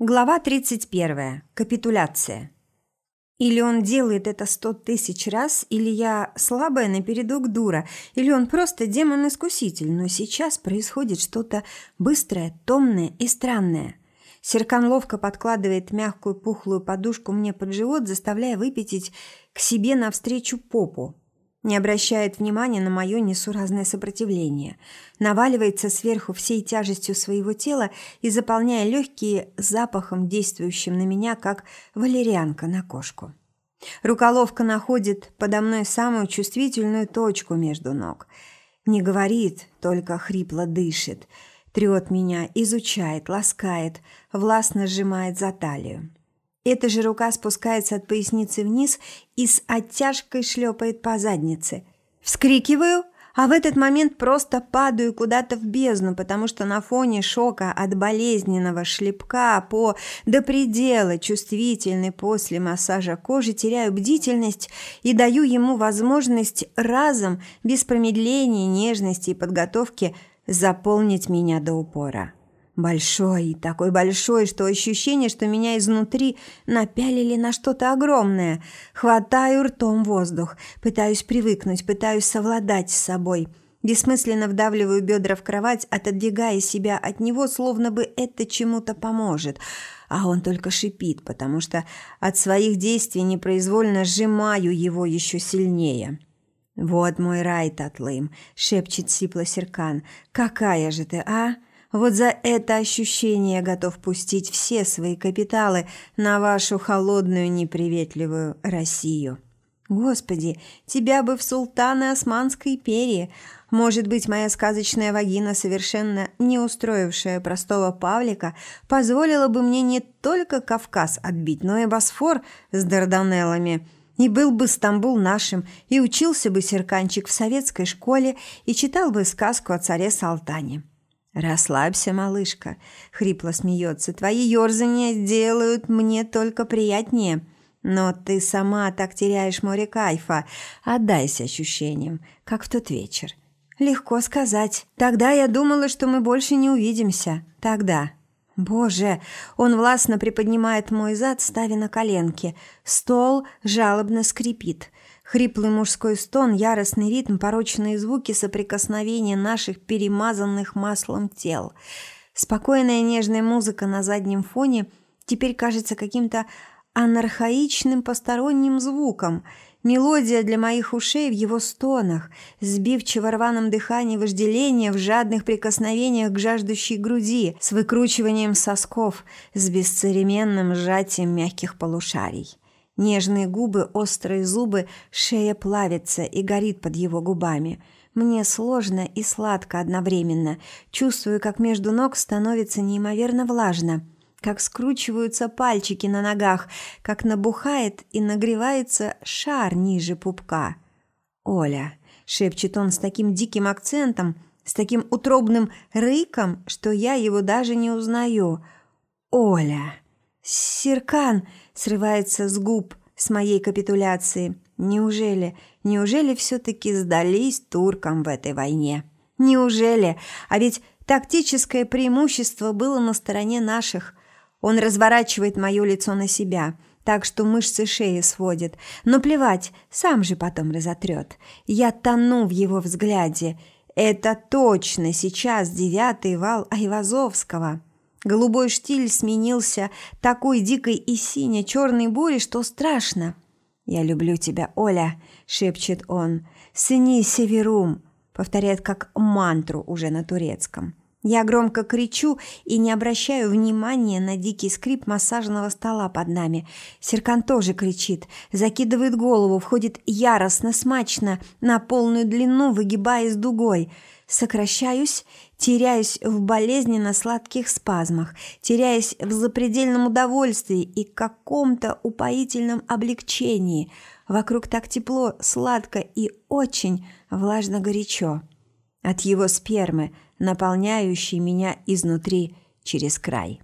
Глава 31. Капитуляция. Или он делает это сто тысяч раз, или я слабая напередок дура, или он просто демон-искуситель, но сейчас происходит что-то быстрое, томное и странное. Серкан ловко подкладывает мягкую пухлую подушку мне под живот, заставляя выпятить к себе навстречу попу не обращает внимания на мое несуразное сопротивление, наваливается сверху всей тяжестью своего тела и заполняя легкие запахом, действующим на меня, как валерьянка на кошку. Руколовка находит подо мной самую чувствительную точку между ног. Не говорит, только хрипло дышит, трет меня, изучает, ласкает, властно сжимает за талию. Эта же рука спускается от поясницы вниз и с оттяжкой шлепает по заднице. Вскрикиваю, а в этот момент просто падаю куда-то в бездну, потому что на фоне шока от болезненного шлепка по до предела чувствительной после массажа кожи теряю бдительность и даю ему возможность разом, без промедления, нежности и подготовки, заполнить меня до упора. Большой, такой большой, что ощущение, что меня изнутри напялили на что-то огромное. Хватаю ртом воздух, пытаюсь привыкнуть, пытаюсь совладать с собой. Бессмысленно вдавливаю бедра в кровать, отодвигая себя от него, словно бы это чему-то поможет. А он только шипит, потому что от своих действий непроизвольно сжимаю его еще сильнее. «Вот мой рай, Татлым», — шепчет сипло Серкан. «Какая же ты, а?» Вот за это ощущение готов пустить все свои капиталы на вашу холодную неприветливую Россию. Господи, тебя бы в султаны Османской империи. Может быть, моя сказочная вагина, совершенно не устроившая простого Павлика, позволила бы мне не только Кавказ отбить, но и Босфор с Дарданеллами – и был бы Стамбул нашим, и учился бы Серканчик в советской школе, и читал бы сказку о царе Салтане. «Расслабься, малышка», — хрипло смеется. «Твои ерзания делают мне только приятнее. Но ты сама так теряешь море кайфа. Отдайся ощущениям, как в тот вечер». «Легко сказать. Тогда я думала, что мы больше не увидимся. Тогда». «Боже!» Он властно приподнимает мой зад, ставя на коленки. Стол жалобно скрипит. Хриплый мужской стон, яростный ритм, порочные звуки соприкосновения наших перемазанных маслом тел. Спокойная нежная музыка на заднем фоне теперь кажется каким-то анархаичным посторонним звуком. Мелодия для моих ушей в его стонах, сбивчиво рваном дыхании вожделения, в жадных прикосновениях к жаждущей груди, с выкручиванием сосков, с бесцеременным сжатием мягких полушарий. Нежные губы, острые зубы, шея плавится и горит под его губами. Мне сложно и сладко одновременно. Чувствую, как между ног становится неимоверно влажно, как скручиваются пальчики на ногах, как набухает и нагревается шар ниже пупка. «Оля», — шепчет он с таким диким акцентом, с таким утробным рыком, что я его даже не узнаю. «Оля!» «Серкан!» – срывается с губ с моей капитуляции. Неужели, неужели все-таки сдались туркам в этой войне? Неужели? А ведь тактическое преимущество было на стороне наших. Он разворачивает мое лицо на себя, так что мышцы шеи сводят. Но плевать, сам же потом разотрет. Я тону в его взгляде. Это точно сейчас девятый вал Айвазовского. Голубой штиль сменился такой дикой и сине-черной бурей, что страшно. «Я люблю тебя, Оля», — шепчет он. «Сыни северум», — повторяет как мантру уже на турецком. Я громко кричу и не обращаю внимания на дикий скрип массажного стола под нами. Серкан тоже кричит, закидывает голову, входит яростно, смачно, на полную длину, выгибаясь дугой — Сокращаюсь, теряюсь в болезненно сладких спазмах, теряюсь в запредельном удовольствии и каком-то упоительном облегчении. Вокруг так тепло, сладко и очень влажно-горячо. От его спермы, наполняющей меня изнутри через край.